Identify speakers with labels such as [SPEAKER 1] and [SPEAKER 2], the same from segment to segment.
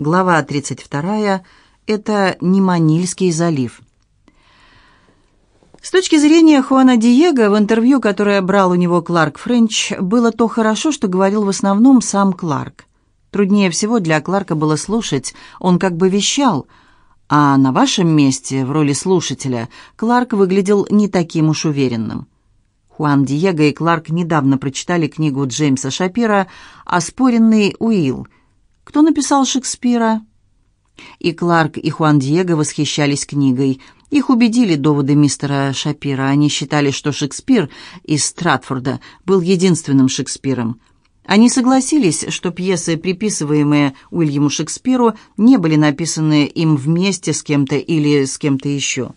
[SPEAKER 1] Глава 32. Это не Манильский залив. С точки зрения Хуана Диего, в интервью, которое брал у него Кларк Френч, было то хорошо, что говорил в основном сам Кларк. Труднее всего для Кларка было слушать, он как бы вещал, а на вашем месте, в роли слушателя, Кларк выглядел не таким уж уверенным. Хуан Диего и Кларк недавно прочитали книгу Джеймса Шапира «Оспоренный Уилл», кто написал Шекспира? И Кларк, и Хуан Диего восхищались книгой. Их убедили доводы мистера Шапира. Они считали, что Шекспир из Стратфорда был единственным Шекспиром. Они согласились, что пьесы, приписываемые Уильяму Шекспиру, не были написаны им вместе с кем-то или с кем-то еще.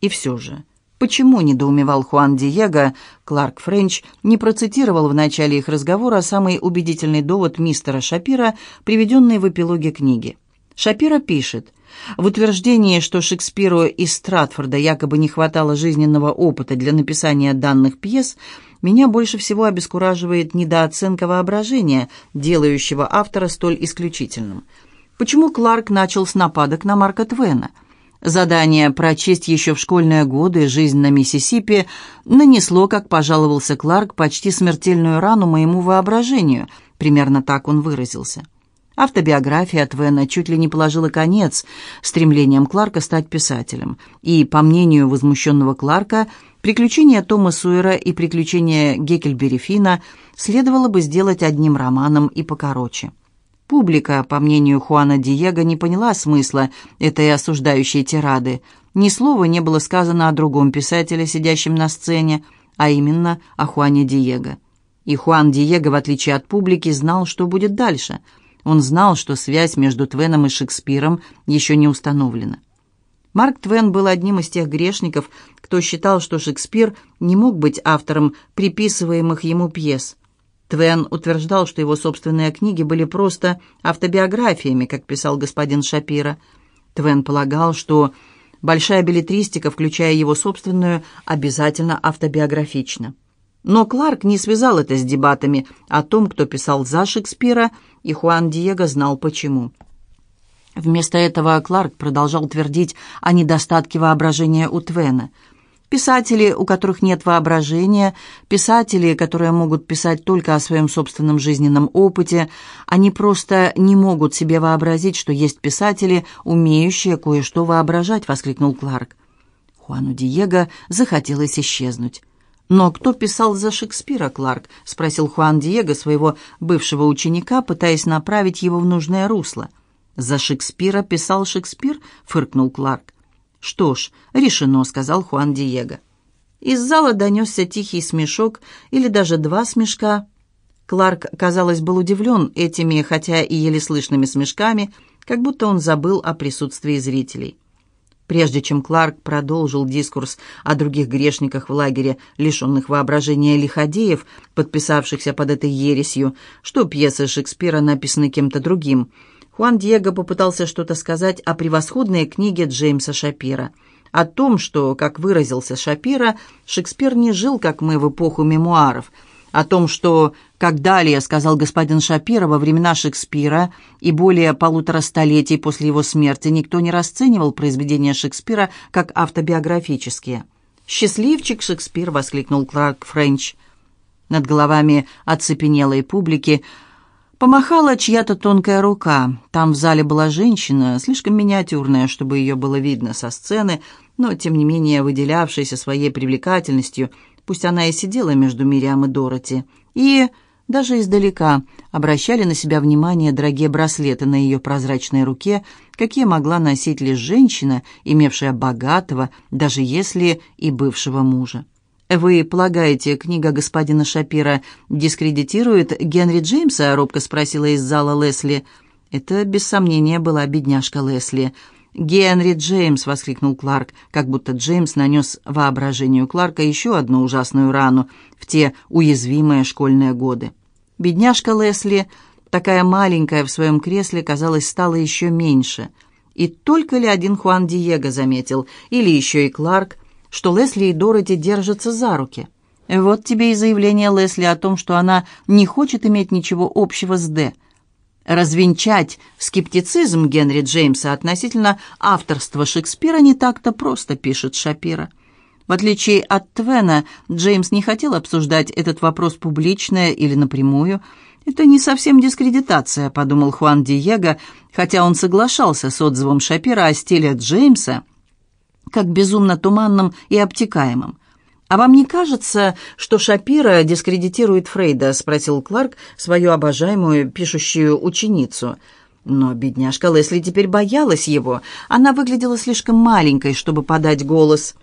[SPEAKER 1] И все же... Почему, недоумевал Хуан Диего, Кларк Френч не процитировал в начале их разговора самый убедительный довод мистера Шапира, приведенный в эпилоге книги. Шапира пишет, в утверждении, что Шекспиру из Стратфорда якобы не хватало жизненного опыта для написания данных пьес, меня больше всего обескураживает недооценка воображения, делающего автора столь исключительным. Почему Кларк начал с нападок на Марка Твена – Задание прочесть еще в школьные годы «Жизнь на Миссисипи» нанесло, как пожаловался Кларк, почти смертельную рану моему воображению. Примерно так он выразился. Автобиография Твена чуть ли не положила конец стремлениям Кларка стать писателем. И, по мнению возмущенного Кларка, приключения Тома Суэра и приключения Геккельбери Фина следовало бы сделать одним романом и покороче. Публика, по мнению Хуана Диего, не поняла смысла этой осуждающей тирады. Ни слова не было сказано о другом писателе, сидящем на сцене, а именно о Хуане Диего. И Хуан Диего, в отличие от публики, знал, что будет дальше. Он знал, что связь между Твеном и Шекспиром еще не установлена. Марк Твен был одним из тех грешников, кто считал, что Шекспир не мог быть автором приписываемых ему пьес – Твен утверждал, что его собственные книги были просто автобиографиями, как писал господин Шапира. Твен полагал, что большая билетристика, включая его собственную, обязательно автобиографична. Но Кларк не связал это с дебатами о том, кто писал за Шекспира, и Хуан Диего знал почему. Вместо этого Кларк продолжал твердить о недостатке воображения у Твена – Писатели, у которых нет воображения, писатели, которые могут писать только о своем собственном жизненном опыте, они просто не могут себе вообразить, что есть писатели, умеющие кое-что воображать, воскликнул Кларк. Хуану Диего захотелось исчезнуть. «Но кто писал за Шекспира, Кларк?» — спросил Хуан Диего своего бывшего ученика, пытаясь направить его в нужное русло. «За Шекспира писал Шекспир?» — фыркнул Кларк. «Что ж, решено», — сказал Хуан Диего. Из зала донесся тихий смешок или даже два смешка. Кларк, казалось, был удивлен этими, хотя и еле слышными смешками, как будто он забыл о присутствии зрителей. Прежде чем Кларк продолжил дискурс о других грешниках в лагере, лишенных воображения лиходеев, подписавшихся под этой ересью, что пьесы Шекспира написаны кем-то другим — Хуан Диего попытался что-то сказать о превосходной книге Джеймса Шапира. О том, что, как выразился Шапира, Шекспир не жил, как мы, в эпоху мемуаров. О том, что, как далее сказал господин Шапира, во времена Шекспира и более полутора столетий после его смерти никто не расценивал произведения Шекспира как автобиографические. «Счастливчик Шекспир!» — воскликнул Кларк Френч. Над головами оцепенелой публики – Помахала чья-то тонкая рука. Там в зале была женщина, слишком миниатюрная, чтобы ее было видно со сцены, но, тем не менее, выделявшаяся своей привлекательностью, пусть она и сидела между Мириам и Дороти. И даже издалека обращали на себя внимание дорогие браслеты на ее прозрачной руке, какие могла носить лишь женщина, имевшая богатого, даже если и бывшего мужа. «Вы полагаете, книга господина Шапира дискредитирует Генри Джеймса?» — робко спросила из зала Лесли. Это, без сомнения, была бедняжка Лесли. «Генри Джеймс!» — воскликнул Кларк, как будто Джеймс нанес воображению Кларка еще одну ужасную рану в те уязвимые школьные годы. Бедняжка Лесли, такая маленькая в своем кресле, казалось, стала еще меньше. И только ли один Хуан Диего заметил, или еще и Кларк, что Лесли и Дороти держатся за руки. Вот тебе и заявление Лесли о том, что она не хочет иметь ничего общего с Д. Развенчать скептицизм Генри Джеймса относительно авторства Шекспира не так-то просто, пишет Шапира. В отличие от Твена, Джеймс не хотел обсуждать этот вопрос публично или напрямую. «Это не совсем дискредитация», — подумал Хуан Диего, хотя он соглашался с отзывом Шапира о стиле Джеймса как безумно туманным и обтекаемым. «А вам не кажется, что Шапира дискредитирует Фрейда?» — спросил Кларк свою обожаемую пишущую ученицу. Но бедняжка Лесли теперь боялась его. Она выглядела слишком маленькой, чтобы подать голос.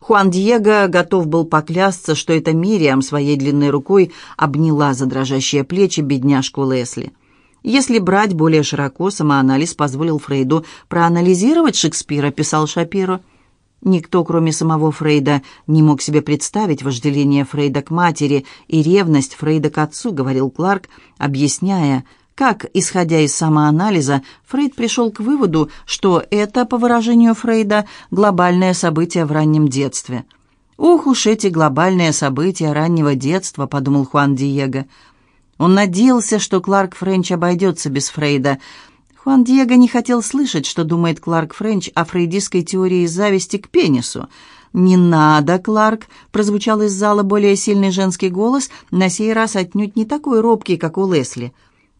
[SPEAKER 1] Хуан Диего готов был поклясться, что это Мириам своей длинной рукой обняла за дрожащие плечи бедняжку Лесли. Если брать более широко, самоанализ позволил Фрейду проанализировать Шекспира, писал Шапиро. Никто, кроме самого Фрейда, не мог себе представить вожделение Фрейда к матери и ревность Фрейда к отцу, говорил Кларк, объясняя, как, исходя из самоанализа, Фрейд пришел к выводу, что это, по выражению Фрейда, глобальное событие в раннем детстве. «Ох уж эти глобальные события раннего детства», — подумал Хуан Диего. Он надеялся, что Кларк Френч обойдется без Фрейда, Хуан Диего не хотел слышать, что думает Кларк Френч о фрейдистской теории зависти к пенису. «Не надо, Кларк!» — прозвучал из зала более сильный женский голос, на сей раз отнюдь не такой робкий, как у Лесли.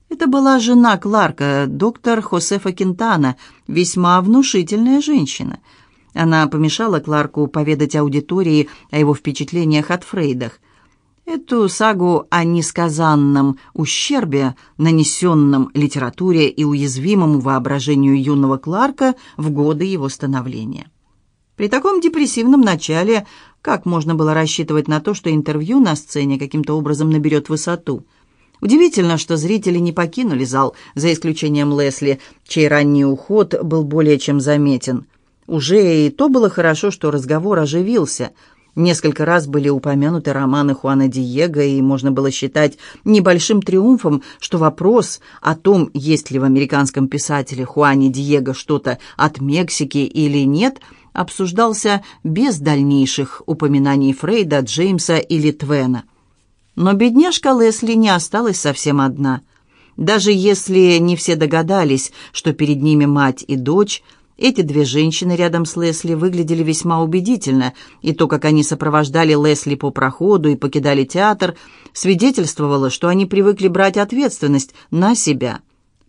[SPEAKER 1] Это была жена Кларка, доктор Хосефа Кентана, весьма внушительная женщина. Она помешала Кларку поведать аудитории о его впечатлениях от Фрейдах. Эту сагу о несказанном ущербе, нанесенном литературе и уязвимому воображению юного Кларка в годы его становления. При таком депрессивном начале как можно было рассчитывать на то, что интервью на сцене каким-то образом наберет высоту? Удивительно, что зрители не покинули зал, за исключением Лесли, чей ранний уход был более чем заметен. Уже и то было хорошо, что разговор оживился – Несколько раз были упомянуты романы Хуана Диего, и можно было считать небольшим триумфом, что вопрос о том, есть ли в американском писателе Хуане Диего что-то от Мексики или нет, обсуждался без дальнейших упоминаний Фрейда, Джеймса или Твена. Но бедняжка Лесли не осталась совсем одна. Даже если не все догадались, что перед ними мать и дочь – эти две женщины рядом с Лесли выглядели весьма убедительно, и то, как они сопровождали Лесли по проходу и покидали театр, свидетельствовало, что они привыкли брать ответственность на себя.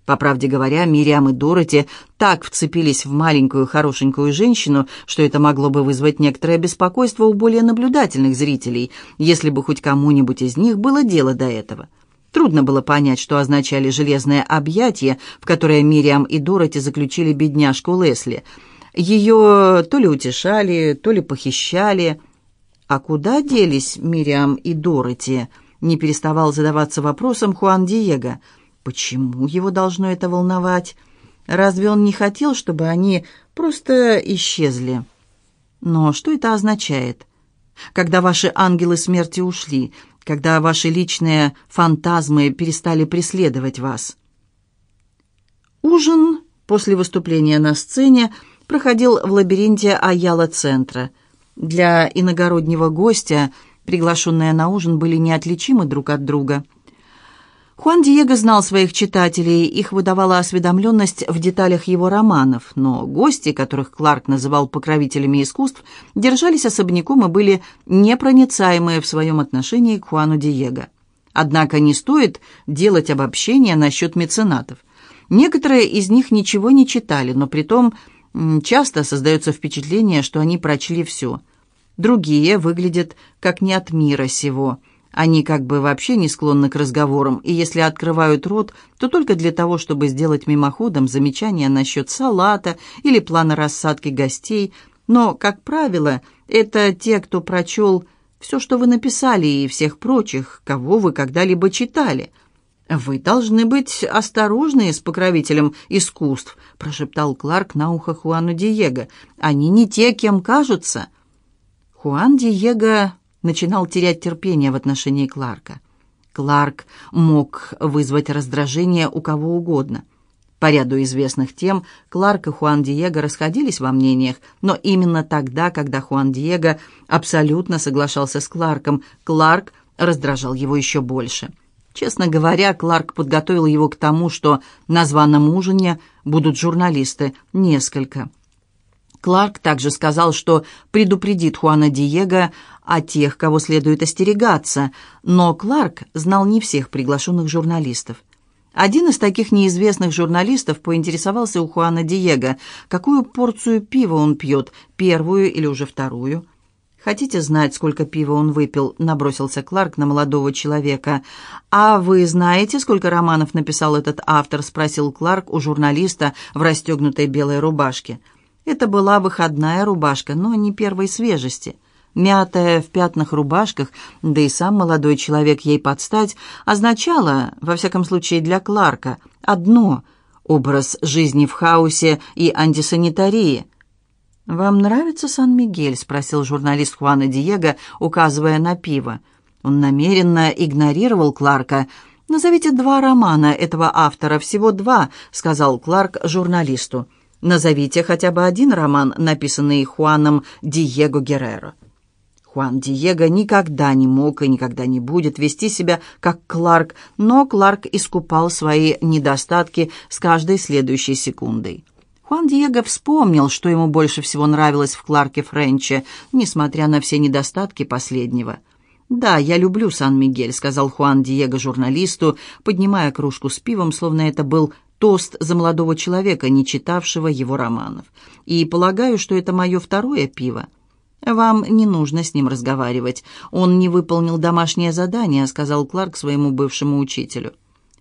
[SPEAKER 1] По правде говоря, Мириам и Дороти так вцепились в маленькую хорошенькую женщину, что это могло бы вызвать некоторое беспокойство у более наблюдательных зрителей, если бы хоть кому-нибудь из них было дело до этого. Трудно было понять, что означали железные объятия, в которые Мириам и Дороти заключили бедняжку Лесли. Ее то ли утешали, то ли похищали. А куда делись Мириам и Дороти? Не переставал задаваться вопросом Хуан Диего. Почему его должно это волновать? Разве он не хотел, чтобы они просто исчезли? Но что это означает? Когда ваши ангелы смерти ушли, когда ваши личные фантазмы перестали преследовать вас. Ужин после выступления на сцене проходил в лабиринте Аяла-центра. Для иногороднего гостя приглашенные на ужин были неотличимы друг от друга – Хуан Диего знал своих читателей, их выдавала осведомленность в деталях его романов, но гости, которых Кларк называл покровителями искусств, держались особняком и были непроницаемые в своем отношении к Хуану Диего. Однако не стоит делать обобщения насчет меценатов. Некоторые из них ничего не читали, но при том часто создается впечатление, что они прочли все. Другие выглядят как не от мира сего – они как бы вообще не склонны к разговорам, и если открывают рот, то только для того, чтобы сделать мимоходом замечания насчет салата или плана рассадки гостей. Но, как правило, это те, кто прочел все, что вы написали, и всех прочих, кого вы когда-либо читали. «Вы должны быть осторожны с покровителем искусств», прошептал Кларк на ухо Хуану Диего. «Они не те, кем кажутся». Хуан Диего начинал терять терпение в отношении Кларка. Кларк мог вызвать раздражение у кого угодно. По ряду известных тем Кларк и Хуан Диего расходились во мнениях, но именно тогда, когда Хуан Диего абсолютно соглашался с Кларком, Кларк раздражал его еще больше. Честно говоря, Кларк подготовил его к тому, что на званом ужине будут журналисты, несколько. Кларк также сказал, что предупредит Хуана Диего о тех, кого следует остерегаться, но Кларк знал не всех приглашенных журналистов. Один из таких неизвестных журналистов поинтересовался у Хуана Диего, какую порцию пива он пьет, первую или уже вторую. «Хотите знать, сколько пива он выпил?» — набросился Кларк на молодого человека. «А вы знаете, сколько романов написал этот автор?» — спросил Кларк у журналиста в расстегнутой белой рубашке. Это была выходная рубашка, но не первой свежести. Мятая в пятнах рубашках, да и сам молодой человек ей подстать, означало, во всяком случае для Кларка, одно — образ жизни в хаосе и антисанитарии — «Вам нравится Сан-Мигель?» — спросил журналист Хуана Диего, указывая на пиво. Он намеренно игнорировал Кларка. «Назовите два романа этого автора, всего два», — сказал Кларк журналисту. «Назовите хотя бы один роман, написанный Хуаном Диего Герреро». Хуан Диего никогда не мог и никогда не будет вести себя как Кларк, но Кларк искупал свои недостатки с каждой следующей секундой. Хуан Диего вспомнил, что ему больше всего нравилось в Кларке Френче, несмотря на все недостатки последнего. «Да, я люблю Сан-Мигель», — сказал Хуан Диего журналисту, поднимая кружку с пивом, словно это был тост за молодого человека, не читавшего его романов. «И полагаю, что это мое второе пиво». «Вам не нужно с ним разговаривать. Он не выполнил домашнее задание», — сказал Кларк своему бывшему учителю.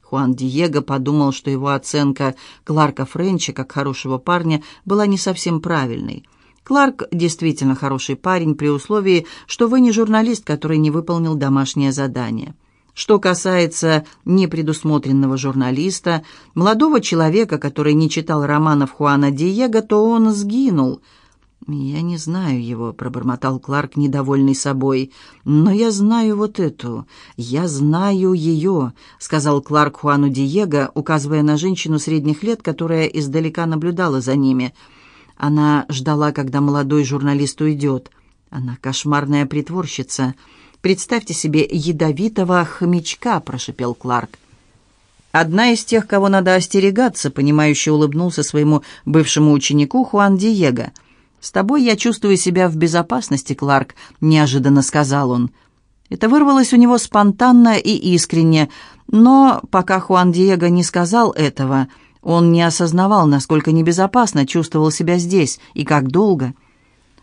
[SPEAKER 1] Хуан Диего подумал, что его оценка Кларка Френча как хорошего парня была не совсем правильной. Кларк действительно хороший парень при условии, что вы не журналист, который не выполнил домашнее задание. Что касается непредусмотренного журналиста, молодого человека, который не читал романов Хуана Диего, то он сгинул – «Я не знаю его», — пробормотал Кларк, недовольный собой. «Но я знаю вот эту. Я знаю ее», — сказал Кларк Хуану Диего, указывая на женщину средних лет, которая издалека наблюдала за ними. Она ждала, когда молодой журналист уйдет. Она кошмарная притворщица. «Представьте себе ядовитого хомячка», — прошепел Кларк. «Одна из тех, кого надо остерегаться», — понимающе улыбнулся своему бывшему ученику Хуан Диего — «С тобой я чувствую себя в безопасности, Кларк», — неожиданно сказал он. Это вырвалось у него спонтанно и искренне, но пока Хуан Диего не сказал этого, он не осознавал, насколько небезопасно чувствовал себя здесь и как долго.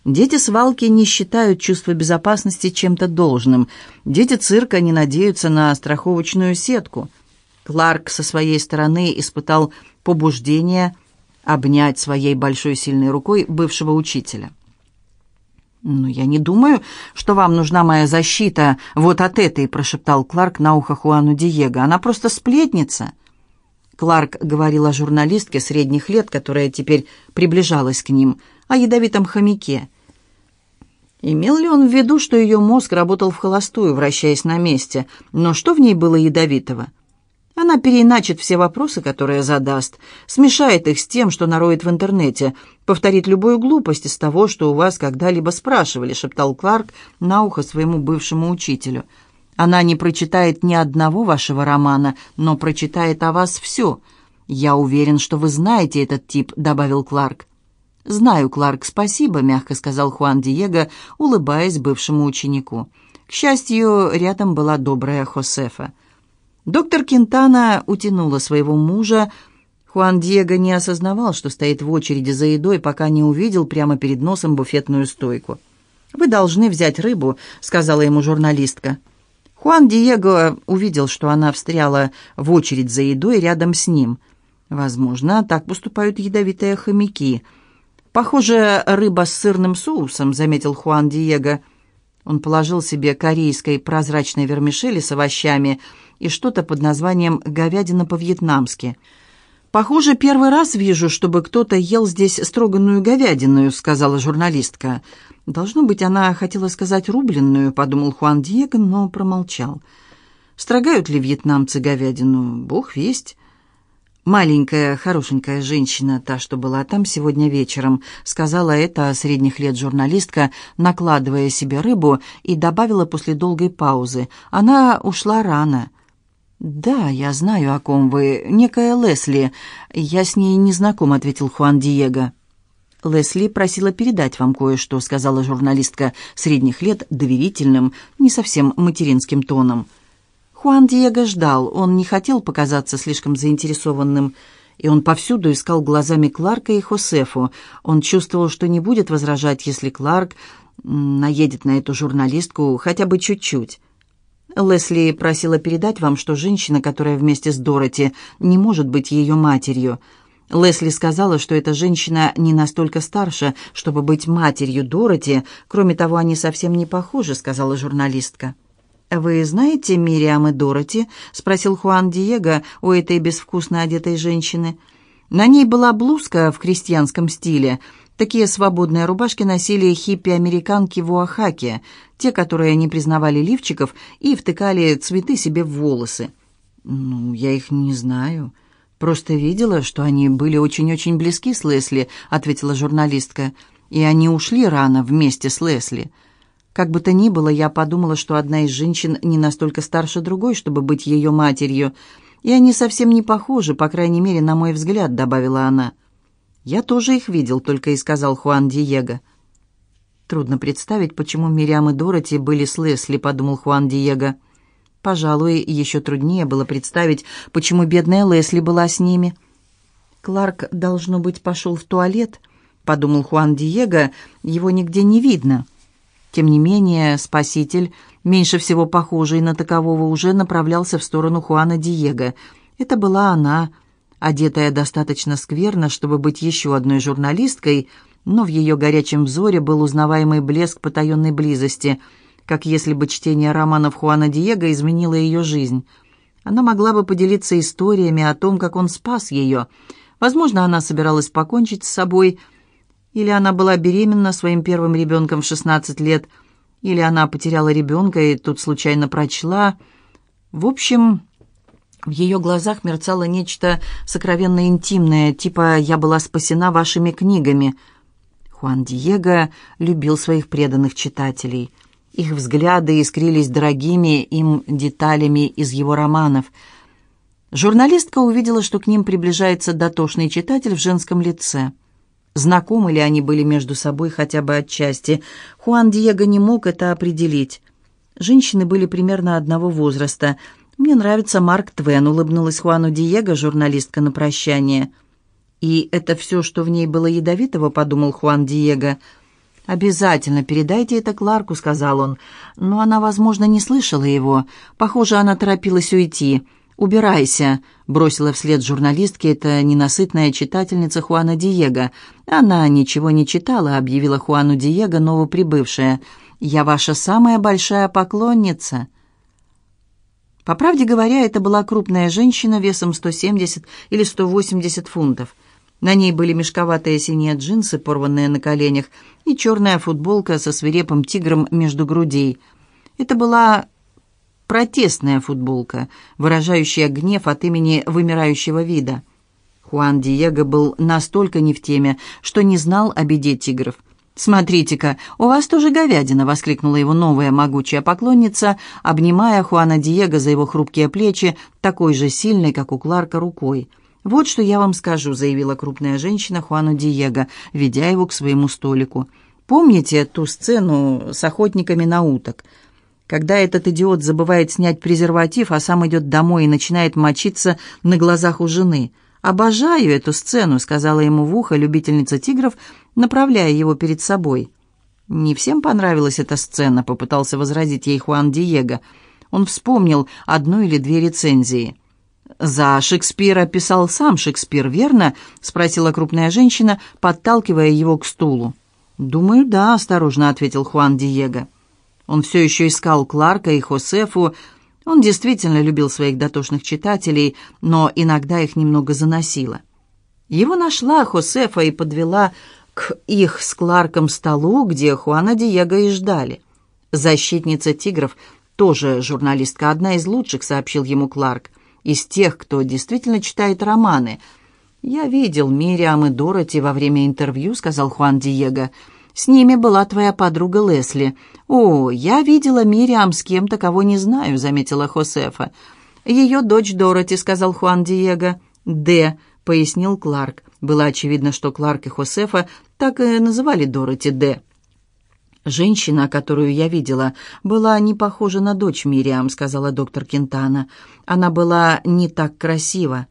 [SPEAKER 1] Дети свалки не считают чувство безопасности чем-то должным. Дети цирка не надеются на страховочную сетку. Кларк со своей стороны испытал побуждение – обнять своей большой сильной рукой бывшего учителя. «Ну, я не думаю, что вам нужна моя защита вот от этой», прошептал Кларк на ухо Хуану Диего. «Она просто сплетница». Кларк говорил о журналистке средних лет, которая теперь приближалась к ним, о ядовитом хомяке. Имел ли он в виду, что ее мозг работал в холостую, вращаясь на месте? Но что в ней было ядовитого? Она переиначит все вопросы, которые задаст, смешает их с тем, что нароет в интернете, повторит любую глупость из того, что у вас когда-либо спрашивали», — шептал Кларк на ухо своему бывшему учителю. «Она не прочитает ни одного вашего романа, но прочитает о вас все. Я уверен, что вы знаете этот тип», — добавил Кларк. «Знаю, Кларк, спасибо», — мягко сказал Хуан Диего, улыбаясь бывшему ученику. К счастью, рядом была добрая Хосефа. Доктор Кентана утянула своего мужа. Хуан Диего не осознавал, что стоит в очереди за едой, пока не увидел прямо перед носом буфетную стойку. «Вы должны взять рыбу», — сказала ему журналистка. Хуан Диего увидел, что она встряла в очередь за едой рядом с ним. Возможно, так поступают ядовитые хомяки. «Похоже, рыба с сырным соусом», — заметил Хуан Диего. Он положил себе корейской прозрачной вермишели с овощами — и что-то под названием «говядина по-вьетнамски». «Похоже, первый раз вижу, чтобы кто-то ел здесь строганную говядину», — сказала журналистка. «Должно быть, она хотела сказать рубленную», — подумал Хуан Диего, но промолчал. «Строгают ли вьетнамцы говядину? Бог весть». «Маленькая, хорошенькая женщина, та, что была там сегодня вечером», сказала это средних лет журналистка, накладывая себе рыбу, и добавила после долгой паузы. «Она ушла рано. «Да, я знаю, о ком вы. Некая Лесли. Я с ней не знаком», — ответил Хуан Диего. «Лесли просила передать вам кое-что», — сказала журналистка средних лет доверительным, не совсем материнским тоном. Хуан Диего ждал, он не хотел показаться слишком заинтересованным, и он повсюду искал глазами Кларка и Хосефу. Он чувствовал, что не будет возражать, если Кларк наедет на эту журналистку хотя бы чуть-чуть. Лесли просила передать вам, что женщина, которая вместе с Дороти, не может быть ее матерью. Лесли сказала, что эта женщина не настолько старше, чтобы быть матерью Дороти. Кроме того, они совсем не похожи, сказала журналистка. «Вы знаете Мириам и Дороти?» — спросил Хуан Диего у этой безвкусно одетой женщины. На ней была блузка в крестьянском стиле — Такие свободные рубашки носили хиппи-американки в Уахаке, те, которые не признавали лифчиков и втыкали цветы себе в волосы. «Ну, я их не знаю. Просто видела, что они были очень-очень близки с Лесли», — ответила журналистка. «И они ушли рано вместе с Лесли». Как бы то ни было, я подумала, что одна из женщин не настолько старше другой, чтобы быть ее матерью, и они совсем не похожи, по крайней мере, на мой взгляд», — добавила она. «Я тоже их видел», — только и сказал Хуан Диего. «Трудно представить, почему Мириам и Дороти были с Лесли», — подумал Хуан Диего. «Пожалуй, еще труднее было представить, почему бедная Лесли была с ними». «Кларк, должно быть, пошел в туалет», — подумал Хуан Диего, — «его нигде не видно». Тем не менее, спаситель, меньше всего похожий на такового, уже направлялся в сторону Хуана Диего. Это была она, — одетая достаточно скверно, чтобы быть еще одной журналисткой, но в ее горячем взоре был узнаваемый блеск потаенной близости, как если бы чтение романов Хуана Диего изменило ее жизнь. Она могла бы поделиться историями о том, как он спас ее. Возможно, она собиралась покончить с собой, или она была беременна своим первым ребенком в 16 лет, или она потеряла ребенка и тут случайно прочла. В общем, в ее глазах мерцало нечто сокровенно интимное, типа «я была спасена вашими книгами». Хуан Диего любил своих преданных читателей. Их взгляды искрились дорогими им деталями из его романов. Журналистка увидела, что к ним приближается дотошный читатель в женском лице. Знакомы ли они были между собой хотя бы отчасти? Хуан Диего не мог это определить. Женщины были примерно одного возраста – «Мне нравится Марк Твен», — улыбнулась Хуану Диего, журналистка на прощание. «И это все, что в ней было ядовитого», — подумал Хуан Диего. «Обязательно передайте это Кларку», — сказал он. Но она, возможно, не слышала его. Похоже, она торопилась уйти. «Убирайся», — бросила вслед журналистке эта ненасытная читательница Хуана Диего. «Она ничего не читала», — объявила Хуану Диего новоприбывшая. «Я ваша самая большая поклонница». По правде говоря, это была крупная женщина весом 170 или 180 фунтов. На ней были мешковатые синие джинсы, порванные на коленях, и черная футболка со свирепым тигром между грудей. Это была протестная футболка, выражающая гнев от имени вымирающего вида. Хуан Диего был настолько не в теме, что не знал о беде тигров. «Смотрите-ка, у вас тоже говядина!» — воскликнула его новая могучая поклонница, обнимая Хуана Диего за его хрупкие плечи, такой же сильной, как у Кларка, рукой. «Вот что я вам скажу», — заявила крупная женщина Хуану Диего, ведя его к своему столику. «Помните ту сцену с охотниками на уток?» Когда этот идиот забывает снять презерватив, а сам идет домой и начинает мочиться на глазах у жены — «Обожаю эту сцену», — сказала ему в ухо любительница тигров, направляя его перед собой. «Не всем понравилась эта сцена», — попытался возразить ей Хуан Диего. Он вспомнил одну или две рецензии. «За Шекспира писал сам Шекспир, верно?» — спросила крупная женщина, подталкивая его к стулу. «Думаю, да», — осторожно ответил Хуан Диего. Он все еще искал Кларка и Хосефу, он действительно любил своих дотошных читателей, но иногда их немного заносило. Его нашла Хосефа и подвела к их с Кларком столу, где Хуана Диего и ждали. «Защитница тигров» тоже журналистка, одна из лучших, сообщил ему Кларк, из тех, кто действительно читает романы. «Я видел Мириам и Дороти во время интервью», — сказал Хуан Диего. «С ними была твоя подруга Лесли. «О, я видела Мириам с кем-то, кого не знаю», — заметила Хосефа. «Ее дочь Дороти», — сказал Хуан Диего. «Д», — пояснил Кларк. Было очевидно, что Кларк и Хосефа так и называли Дороти Д. «Женщина, которую я видела, была не похожа на дочь Мириам», — сказала доктор Кентана. «Она была не так красива».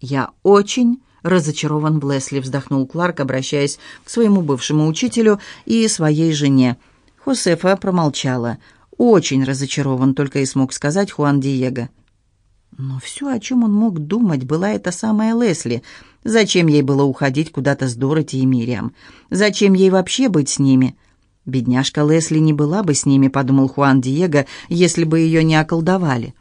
[SPEAKER 1] «Я очень разочарован Лесли», — вздохнул Кларк, обращаясь к своему бывшему учителю и своей жене. Хосефа промолчала. «Очень разочарован», — только и смог сказать Хуан Диего. Но все, о чем он мог думать, была эта самая Лесли. Зачем ей было уходить куда-то с Дороти и Мириам? Зачем ей вообще быть с ними? «Бедняжка Лесли не была бы с ними», — подумал Хуан Диего, «если бы ее не околдовали».